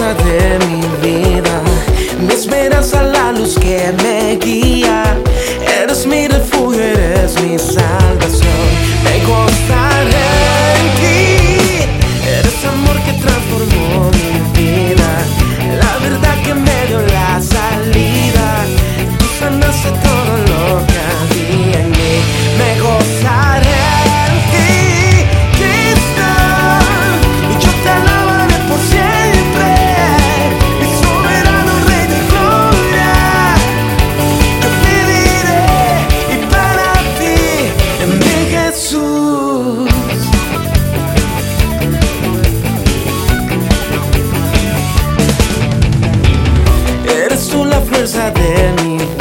de mi vida, mi esperanza, la luz que me guía. Eres mi refugio, eres mi salvación. Me constaré en ti, eres amor que transformó mi vida, la verdad que me dio la Eres tú